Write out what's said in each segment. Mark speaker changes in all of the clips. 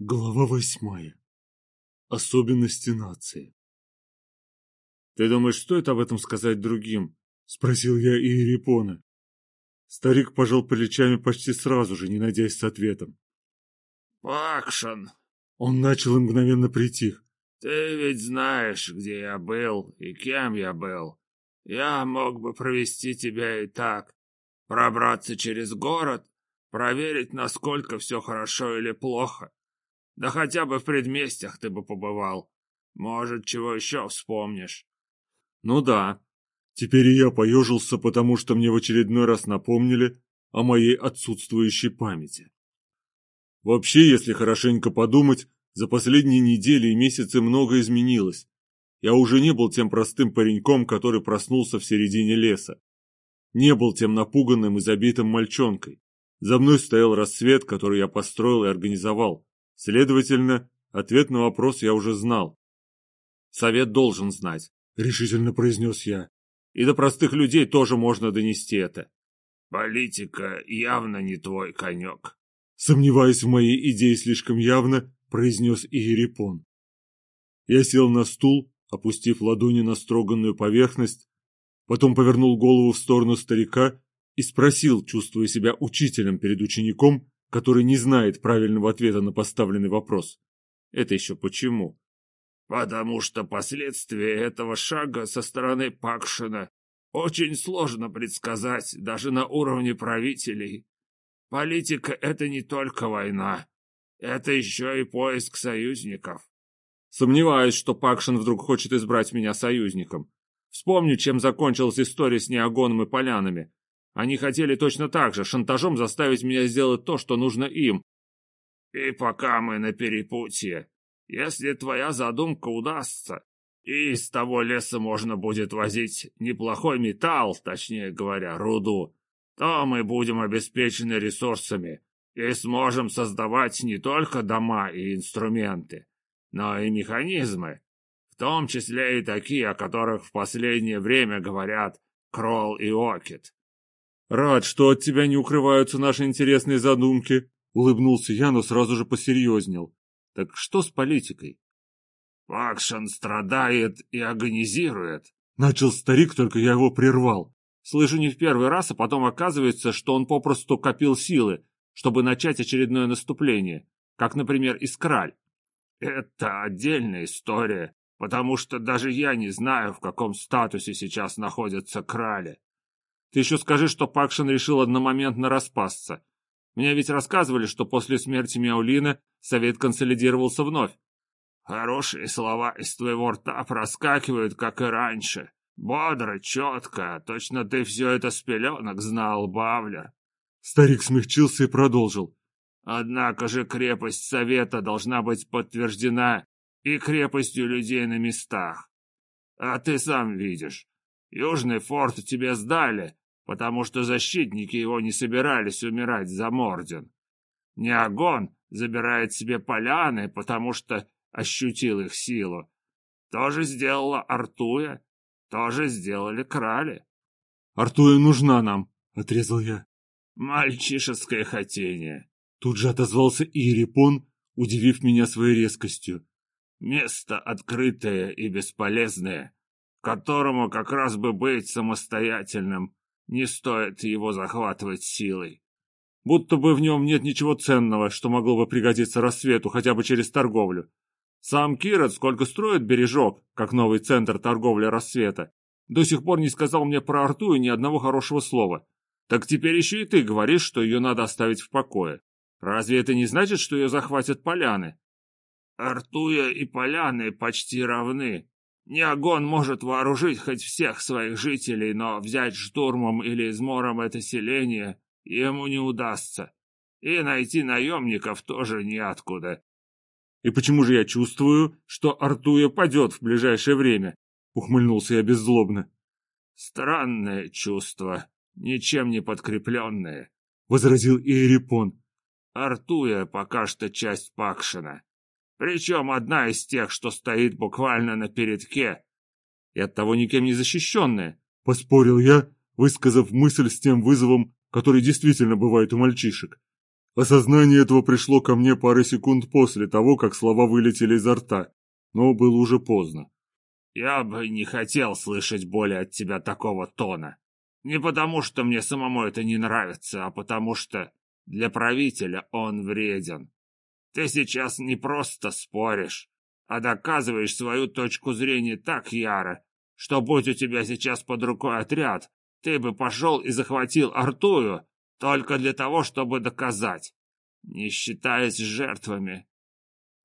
Speaker 1: Глава восьмая. Особенности нации. «Ты думаешь, стоит об этом сказать другим?» — спросил я Иерипона. Старик пожал плечами почти сразу же, не надеясь с ответом.
Speaker 2: «Пакшан!»
Speaker 1: Он начал и мгновенно притих.
Speaker 2: «Ты ведь знаешь, где я был и кем я был. Я мог бы провести тебя и так, пробраться через город, проверить, насколько все хорошо или плохо, да хотя бы в предместьях ты бы побывал. Может, чего еще вспомнишь.
Speaker 1: Ну да. Теперь я поежился, потому что мне в очередной раз напомнили о моей отсутствующей памяти. Вообще, если хорошенько подумать, за последние недели и месяцы много изменилось. Я уже не был тем простым пареньком, который проснулся в середине леса. Не был тем напуганным и забитым мальчонкой. За мной стоял рассвет, который я построил и организовал. Следовательно, ответ на вопрос я уже знал. Совет должен знать, решительно произнес я. И до простых людей тоже можно донести это.
Speaker 2: Политика явно не твой конек.
Speaker 1: Сомневаясь в моей идее слишком явно, произнес Иерипон. Я сел на стул, опустив ладони на строганную поверхность, потом повернул голову в сторону старика и спросил, чувствуя себя учителем перед учеником, который не знает правильного ответа на поставленный вопрос. Это еще почему?
Speaker 2: Потому что последствия этого шага со стороны Пакшина очень сложно предсказать даже на уровне правителей. Политика — это не только война, это еще и поиск союзников.
Speaker 1: Сомневаюсь, что Пакшин вдруг хочет избрать меня союзником. Вспомню, чем закончилась история с Неогоном и Полянами. Они хотели точно так же, шантажом заставить меня сделать то, что нужно им.
Speaker 2: И пока мы на перепутье, если твоя задумка удастся, и из того леса можно будет возить неплохой металл, точнее говоря, руду, то мы будем обеспечены ресурсами и сможем создавать не только дома и инструменты, но и механизмы, в том числе и такие, о которых в последнее время говорят Кролл и Окет.
Speaker 1: «Рад, что от тебя не укрываются наши интересные задумки», — улыбнулся я, но сразу же посерьезнел. «Так что с политикой?»
Speaker 2: «Вакшан страдает и агонизирует», —
Speaker 1: начал старик, только я его прервал. Слышу не в первый раз, а потом оказывается, что он попросту копил силы, чтобы начать очередное наступление, как, например, Искраль.
Speaker 2: «Это отдельная история, потому что даже я не знаю, в каком статусе сейчас находятся крали.
Speaker 1: Ты еще скажи, что Пакшин решил одномоментно распасться. Мне ведь рассказывали, что после смерти Мяулина совет консолидировался вновь.
Speaker 2: Хорошие слова из твоего рта проскакивают, как и раньше. Бодро, четко, точно ты все это с пеленок знал, Бавлер.
Speaker 1: Старик смягчился и продолжил.
Speaker 2: Однако же крепость совета должна быть подтверждена и крепостью людей на местах. А ты сам видишь, Южный форт тебе сдали, потому что защитники его не собирались умирать за Морден. Неогон забирает себе поляны, потому что ощутил их силу. То же сделала Артуя, то же сделали Крали.
Speaker 1: «Артуя нужна нам», — отрезал я.
Speaker 2: «Мальчишеское хотение».
Speaker 1: Тут же отозвался Иерипон, удивив меня своей резкостью.
Speaker 2: «Место открытое и бесполезное, которому как раз бы быть самостоятельным, не стоит его захватывать силой.
Speaker 1: Будто бы в нем нет ничего ценного, что могло бы пригодиться рассвету хотя бы через торговлю. Сам Кирот сколько строит бережок, как новый центр торговли рассвета, до сих пор не сказал мне про Арту и ни одного хорошего слова. Так теперь еще и ты говоришь, что ее надо оставить в покое. Разве это не значит, что ее захватят поляны?
Speaker 2: Артуя и поляны почти равны, Неогон может вооружить хоть всех своих жителей, но взять штурмом или измором это селение ему не удастся. И найти наемников тоже неоткуда.
Speaker 1: «И почему же я чувствую, что Артуя падет в ближайшее время?» — ухмыльнулся я беззлобно.
Speaker 2: «Странное чувство, ничем не подкрепленное», —
Speaker 1: возразил Иерипон.
Speaker 2: «Артуя пока что часть Пакшина. Причем одна из тех, что стоит буквально на передке.
Speaker 1: И оттого никем не защищенная, — поспорил я, высказав мысль с тем вызовом, который действительно бывает у мальчишек. Осознание этого пришло ко мне пары секунд после того, как слова вылетели изо рта, но было уже поздно.
Speaker 2: «Я бы не хотел слышать более от тебя такого тона. Не потому, что мне самому это не нравится, а потому что для правителя он вреден. Ты сейчас не просто споришь, а доказываешь свою точку зрения так яро, что будь у тебя сейчас под рукой отряд, ты бы пошел и захватил Артую только для того, чтобы доказать, не считаясь жертвами.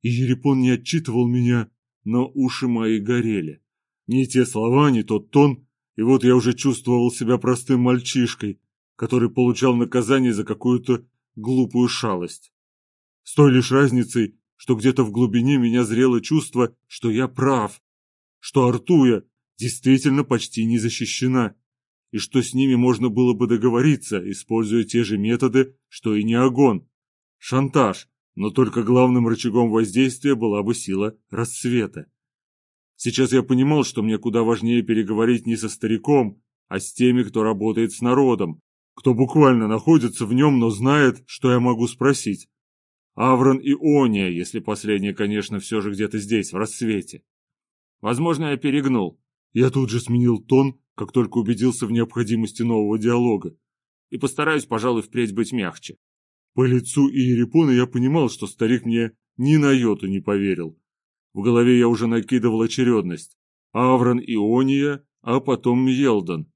Speaker 1: И Ерепон не отчитывал меня, но уши мои горели. Ни те слова, ни тот тон, и вот я уже чувствовал себя простым мальчишкой, который получал наказание за какую-то глупую шалость. С той лишь разницей, что где-то в глубине меня зрело чувство, что я прав, что Артуя действительно почти не защищена, и что с ними можно было бы договориться, используя те же методы, что и Неогон. Шантаж, но только главным рычагом воздействия была бы сила рассвета. Сейчас я понимал, что мне куда важнее переговорить не со стариком, а с теми, кто работает с народом, кто буквально находится в нем, но знает, что я могу спросить. Аврон и Ония, если последняя, конечно, все же где-то здесь, в рассвете. Возможно, я перегнул. Я тут же сменил тон, как только убедился в необходимости нового диалога. И постараюсь, пожалуй, впредь быть мягче. По лицу Иерипона я понимал, что старик мне ни на йоту не поверил. В голове я уже накидывал очередность. Аврон и Ония, а потом Мьелдон.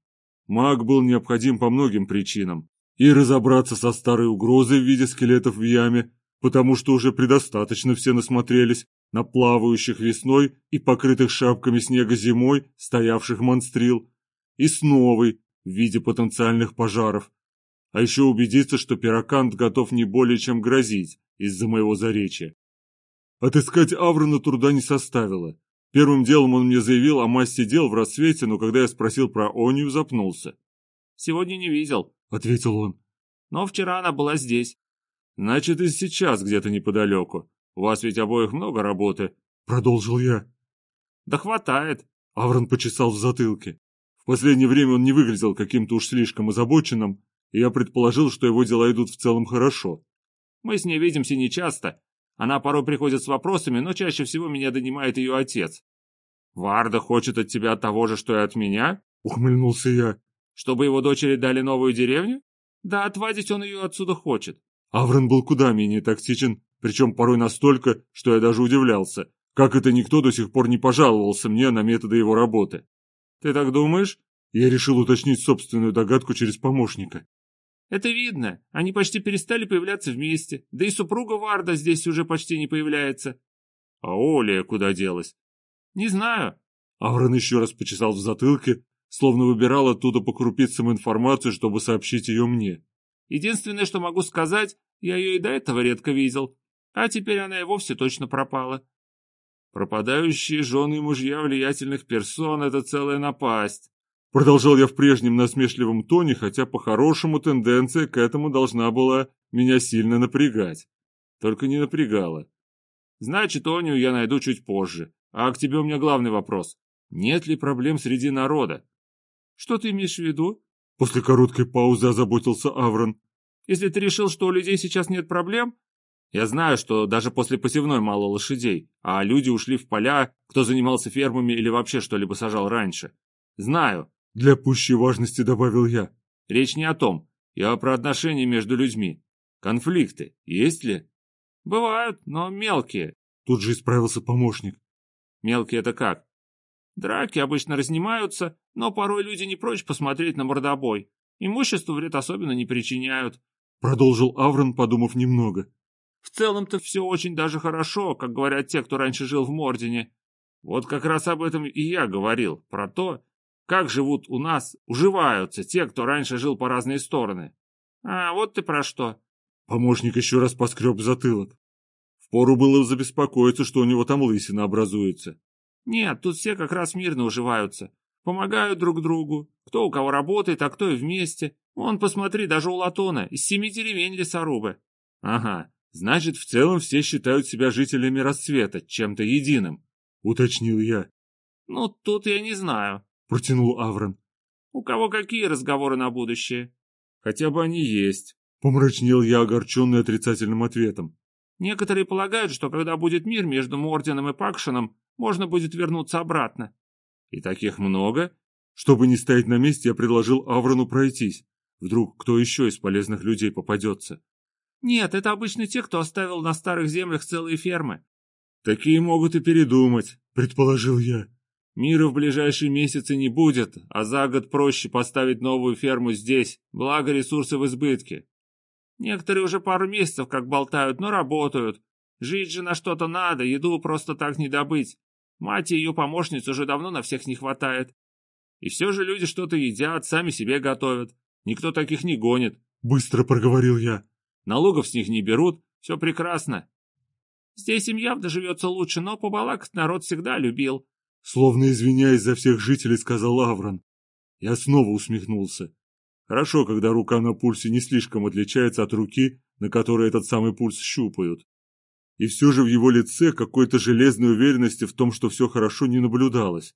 Speaker 1: Маг был необходим по многим причинам. И разобраться со старой угрозой в виде скелетов в яме, потому что уже предостаточно все насмотрелись на плавающих весной и покрытых шапками снега зимой стоявших монстрил, и с новой в виде потенциальных пожаров. А еще убедиться, что пирокант готов не более чем грозить из-за моего заречья. Отыскать Аврона труда не составило. Первым делом он мне заявил о массе дел в рассвете, но когда я спросил про Онию, запнулся.
Speaker 2: «Сегодня не видел», —
Speaker 1: ответил он.
Speaker 2: «Но вчера она была здесь».
Speaker 1: «Значит, и сейчас где-то неподалеку. У вас ведь обоих много работы», — продолжил я.
Speaker 2: «Да хватает», —
Speaker 1: Аврон почесал в затылке. В последнее время он не выглядел каким-то уж слишком озабоченным, и я предположил, что его дела идут в целом хорошо.
Speaker 2: «Мы с ней видимся нечасто, она порой приходит с вопросами, но чаще всего меня донимает ее отец. «Варда хочет от тебя того же, что и от меня?»
Speaker 1: — ухмыльнулся я.
Speaker 2: «Чтобы его дочери дали новую деревню? Да, отвадить он ее отсюда хочет».
Speaker 1: Аврон был куда менее тактичен, причем порой настолько, что я даже удивлялся, как это никто до сих пор не пожаловался мне на методы его работы.
Speaker 2: «Ты так думаешь?»
Speaker 1: Я решил уточнить собственную догадку через помощника.
Speaker 2: Это видно. Они почти перестали появляться вместе. Да и супруга Варда здесь уже почти не появляется.
Speaker 1: А Оля куда делась?
Speaker 2: Не знаю.
Speaker 1: Аврон еще раз почесал в затылке, словно выбирал оттуда по крупицам информацию, чтобы сообщить ее мне.
Speaker 2: Единственное, что могу сказать, я ее и до этого редко видел. А теперь она и вовсе точно пропала.
Speaker 1: Пропадающие жены и мужья влиятельных персон — это целая напасть. Продолжал я в прежнем насмешливом тоне, хотя по-хорошему тенденция к этому должна была меня сильно напрягать. Только не напрягала.
Speaker 2: Значит, Оню я найду чуть позже. А к тебе у меня главный вопрос. Нет ли проблем среди народа? Что ты имеешь в виду?
Speaker 1: После короткой паузы озаботился Аврон.
Speaker 2: Если ты решил, что у людей сейчас нет проблем, я знаю, что даже после посевной мало лошадей, а люди ушли в поля, кто занимался фермами или вообще что-либо сажал раньше. Знаю,
Speaker 1: для пущей важности добавил я.
Speaker 2: Речь не о том. Я про отношения между людьми. Конфликты есть ли? Бывают, но мелкие.
Speaker 1: Тут же исправился помощник.
Speaker 2: Мелкие это как? Драки обычно разнимаются, но порой люди не прочь посмотреть на мордобой. Имуществу вред особенно не причиняют.
Speaker 1: Продолжил Аврон, подумав немного.
Speaker 2: В целом-то все очень даже хорошо, как говорят те, кто раньше жил в Мордине. Вот как раз об этом и я говорил, про то, как живут у нас, уживаются те, кто раньше жил по разные стороны. А, вот ты про что.
Speaker 1: Помощник еще раз поскреб затылок. Впору было забеспокоиться, что у него там лысина образуется.
Speaker 2: Нет, тут все как раз мирно уживаются. Помогают друг другу. Кто у кого работает, а кто и вместе. Вон, посмотри, даже у Латона, из семи деревень лесорубы.
Speaker 1: Ага, значит, в целом все считают себя жителями расцвета, чем-то единым, уточнил я.
Speaker 2: Ну, тут я не знаю.
Speaker 1: — протянул Аврон.
Speaker 2: «У кого какие разговоры на будущее?»
Speaker 1: «Хотя бы они есть», Помрачнел я, огорченный отрицательным ответом.
Speaker 3: Некоторые полагают, что когда будет мир между Мордином и Пакшином, можно будет вернуться обратно.
Speaker 1: И таких много? Чтобы не стоять на месте, я предложил Аврону пройтись. Вдруг кто еще из полезных людей попадется.
Speaker 3: Нет, это обычно те, кто оставил на старых землях целые фермы.
Speaker 1: Такие могут и передумать, предположил я.
Speaker 3: Мира в ближайшие месяцы не будет, а за год проще поставить новую ферму здесь, благо ресурсы в избытке. Некоторые уже пару месяцев как болтают, но работают. Жить же на что-то надо, еду просто так не добыть. Мать и ее помощниц уже давно на всех не хватает. И все же люди что-то едят, сами себе готовят. Никто таких не гонит.
Speaker 1: Быстро проговорил я.
Speaker 3: Налогов с них не берут, все прекрасно. Здесь им явно живется лучше, но побалакать народ всегда любил.
Speaker 1: Словно извиняясь за всех жителей, сказал Аврон. Я снова усмехнулся. Хорошо, когда рука на пульсе не слишком отличается от руки, на которой этот самый пульс щупают. И все же в его лице какой-то железной уверенности в том, что все хорошо, не наблюдалось.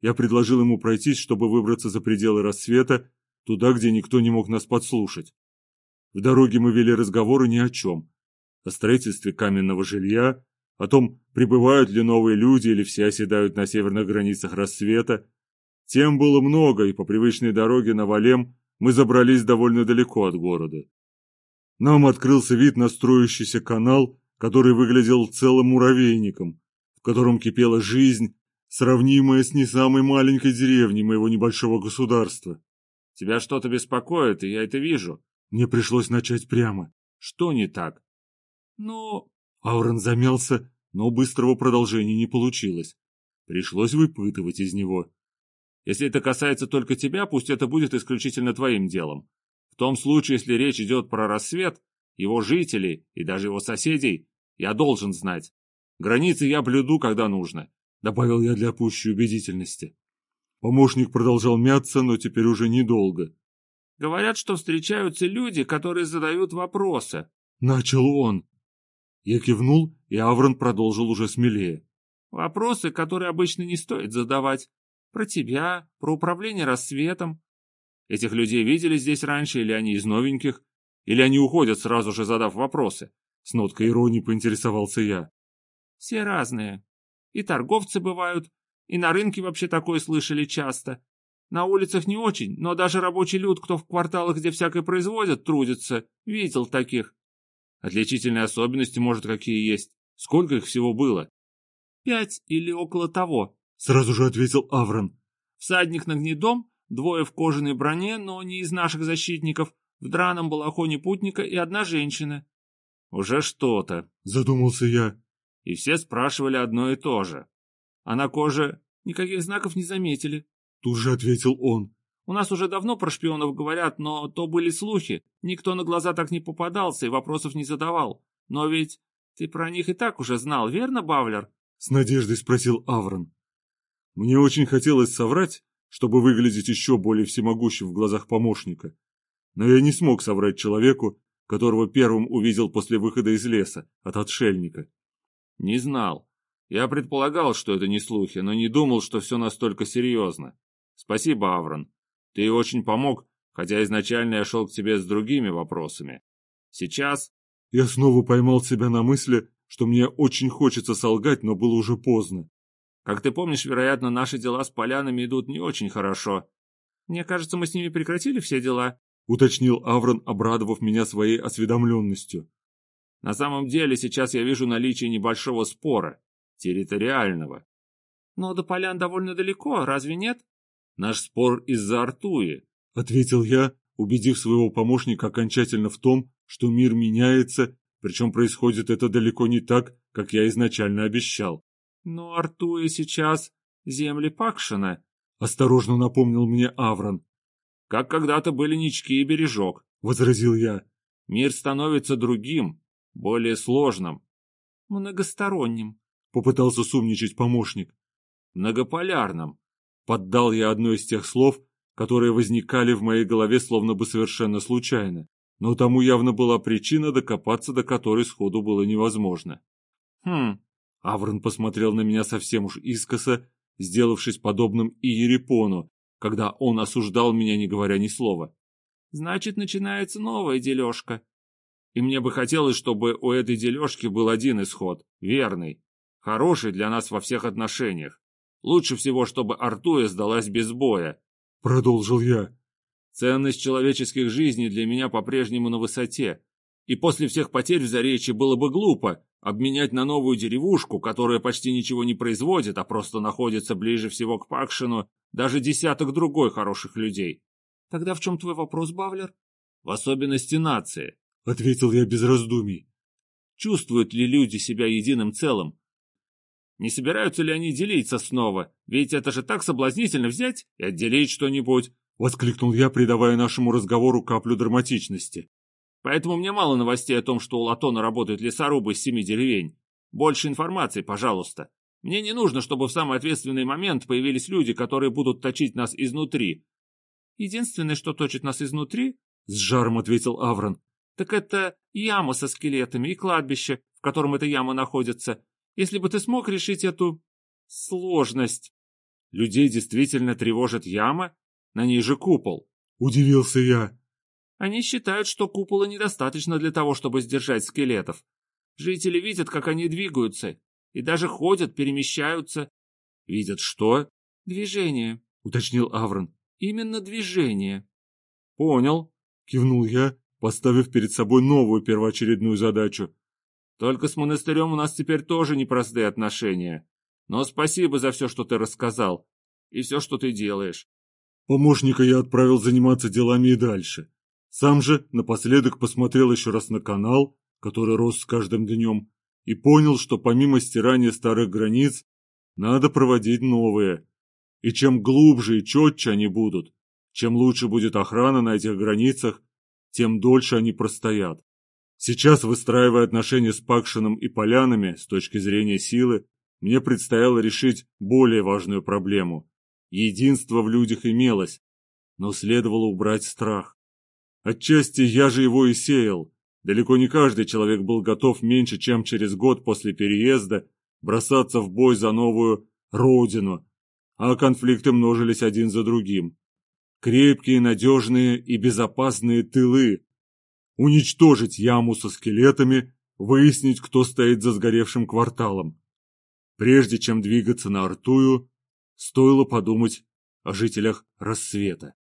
Speaker 1: Я предложил ему пройтись, чтобы выбраться за пределы рассвета, туда, где никто не мог нас подслушать. В дороге мы вели разговоры ни о чем. О строительстве каменного жилья, о том, прибывают ли новые люди или все оседают на северных границах рассвета. Тем было много, и по привычной дороге на Валем мы забрались довольно далеко от города. Нам открылся вид на строящийся канал, который выглядел целым муравейником, в котором кипела жизнь, сравнимая с не самой маленькой деревней моего небольшого государства.
Speaker 3: Тебя что-то беспокоит, и я это вижу.
Speaker 1: Мне пришлось начать прямо.
Speaker 3: Что не так?
Speaker 1: Ну... Аурен замялся, но быстрого продолжения не получилось. Пришлось выпытывать из него.
Speaker 3: Если это касается только тебя, пусть это будет исключительно твоим делом. В том случае, если речь идет про рассвет, его жителей и даже его соседей, я должен знать. Границы я блюду, когда нужно, — добавил я для пущей убедительности.
Speaker 1: Помощник продолжал мяться, но теперь уже недолго.
Speaker 3: Говорят, что встречаются люди, которые задают вопросы.
Speaker 1: Начал он. Я кивнул, и Аврон продолжил уже смелее.
Speaker 3: Вопросы, которые обычно не стоит задавать. Про тебя, про управление рассветом. Этих людей видели здесь раньше, или они из новеньких? Или они уходят, сразу же задав вопросы? С ноткой иронии поинтересовался я. Все разные. И торговцы бывают, и на рынке вообще такое слышали часто. На улицах не очень, но даже рабочий люд, кто в кварталах, где всякое производят, трудится, видел таких. Отличительные особенности, может, какие есть. Сколько их всего было? Пять или около того.
Speaker 1: Сразу же ответил Аврон.
Speaker 3: Всадник на гнедом, двое в кожаной броне, но не из наших защитников, в драном балахоне путника и одна женщина. Уже что-то,
Speaker 1: задумался я.
Speaker 3: И все спрашивали одно и то же. А на коже никаких знаков не заметили.
Speaker 1: Тут же ответил он.
Speaker 3: У нас уже давно про шпионов говорят, но то были слухи. Никто на глаза так не попадался и вопросов не задавал. Но ведь ты про них и так уже знал, верно, Бавлер?
Speaker 1: С надеждой спросил Аврон. Мне очень хотелось соврать, чтобы выглядеть еще более всемогущим в глазах помощника. Но я не смог соврать человеку, которого первым увидел после выхода из леса, от отшельника.
Speaker 3: Не знал. Я предполагал, что это не слухи, но не думал, что все настолько серьезно. Спасибо, Аврон. Ты очень помог, хотя изначально я шел к тебе с другими вопросами. Сейчас...
Speaker 1: Я снова поймал себя на мысли, что мне очень хочется солгать, но было уже поздно.
Speaker 3: Как ты помнишь, вероятно, наши дела с полянами идут не очень хорошо. Мне кажется, мы с ними прекратили все дела, —
Speaker 1: уточнил Аврон, обрадовав меня своей осведомленностью.
Speaker 3: На самом деле, сейчас я вижу наличие небольшого спора, территориального. Но до полян довольно далеко, разве нет? Наш спор из-за Артуи, —
Speaker 1: ответил я, убедив своего помощника окончательно в том, что мир меняется, причем происходит это далеко не так, как я изначально обещал.
Speaker 3: Но Артуя сейчас земли Пакшина, —
Speaker 1: осторожно напомнил мне Аврон.
Speaker 3: Как когда-то были Нички и Бережок, —
Speaker 1: возразил я.
Speaker 3: Мир становится другим, более сложным. Многосторонним, —
Speaker 1: попытался сумничать помощник.
Speaker 3: Многополярным.
Speaker 1: Поддал я одно из тех слов, которые возникали в моей голове словно бы совершенно случайно, но тому явно была причина, докопаться до которой сходу было невозможно.
Speaker 3: Хм,
Speaker 1: Аврон посмотрел на меня совсем уж искоса, сделавшись подобным и Ерепону, когда он осуждал меня, не говоря ни слова.
Speaker 3: значит, начинается новая дележка. И мне бы хотелось, чтобы у этой дележки был один исход, верный, хороший для нас во всех отношениях. Лучше всего, чтобы Артуя сдалась без боя.
Speaker 1: Продолжил я.
Speaker 3: Ценность человеческих жизней для меня по-прежнему на высоте. И после всех потерь в Заречье было бы глупо обменять на новую деревушку, которая почти ничего не производит, а просто находится ближе всего к Пакшину, даже десяток другой хороших людей. Тогда в чем твой вопрос, Бавлер? В особенности нации.
Speaker 1: Ответил я без раздумий.
Speaker 3: Чувствуют ли люди себя единым целым? Не собираются ли они делиться снова? Ведь это же так соблазнительно взять и отделить что-нибудь.
Speaker 1: Воскликнул я, придавая нашему разговору каплю драматичности.
Speaker 3: Поэтому мне мало новостей о том, что у Латона работают лесорубы из семи деревень. Больше информации, пожалуйста. Мне не нужно, чтобы в самый ответственный момент появились люди, которые будут точить нас изнутри. Единственное, что точит нас изнутри, — с жаром ответил Аврон, — так это яма со скелетами и кладбище, в котором эта яма находится. Если бы ты смог решить эту... сложность. Людей действительно тревожит яма? На ней же купол.
Speaker 1: Удивился я.
Speaker 3: Они считают, что купола недостаточно для того, чтобы сдержать скелетов. Жители видят, как они двигаются, и даже ходят, перемещаются.
Speaker 1: Видят что?
Speaker 3: Движение,
Speaker 1: уточнил Аврон.
Speaker 3: Именно движение.
Speaker 1: Понял, кивнул я, поставив перед собой новую первоочередную задачу.
Speaker 3: Только с монастырем у нас теперь тоже непростые отношения. Но спасибо за все, что ты рассказал, и все, что ты делаешь.
Speaker 1: Помощника я отправил заниматься делами и дальше. Сам же напоследок посмотрел еще раз на канал, который рос с каждым днем, и понял, что помимо стирания старых границ, надо проводить новые. И чем глубже и четче они будут, чем лучше будет охрана на этих границах, тем дольше они простоят. Сейчас, выстраивая отношения с Пакшином и полянами с точки зрения силы, мне предстояло решить более важную проблему. Единство в людях имелось, но следовало убрать страх. Отчасти я же его и сеял. Далеко не каждый человек был готов меньше, чем через год после переезда бросаться в бой за новую родину, а конфликты множились один за другим. Крепкие, надежные и безопасные тылы. Уничтожить яму со скелетами, выяснить, кто стоит за сгоревшим кварталом. Прежде чем двигаться на Артую, стоило подумать о жителях рассвета.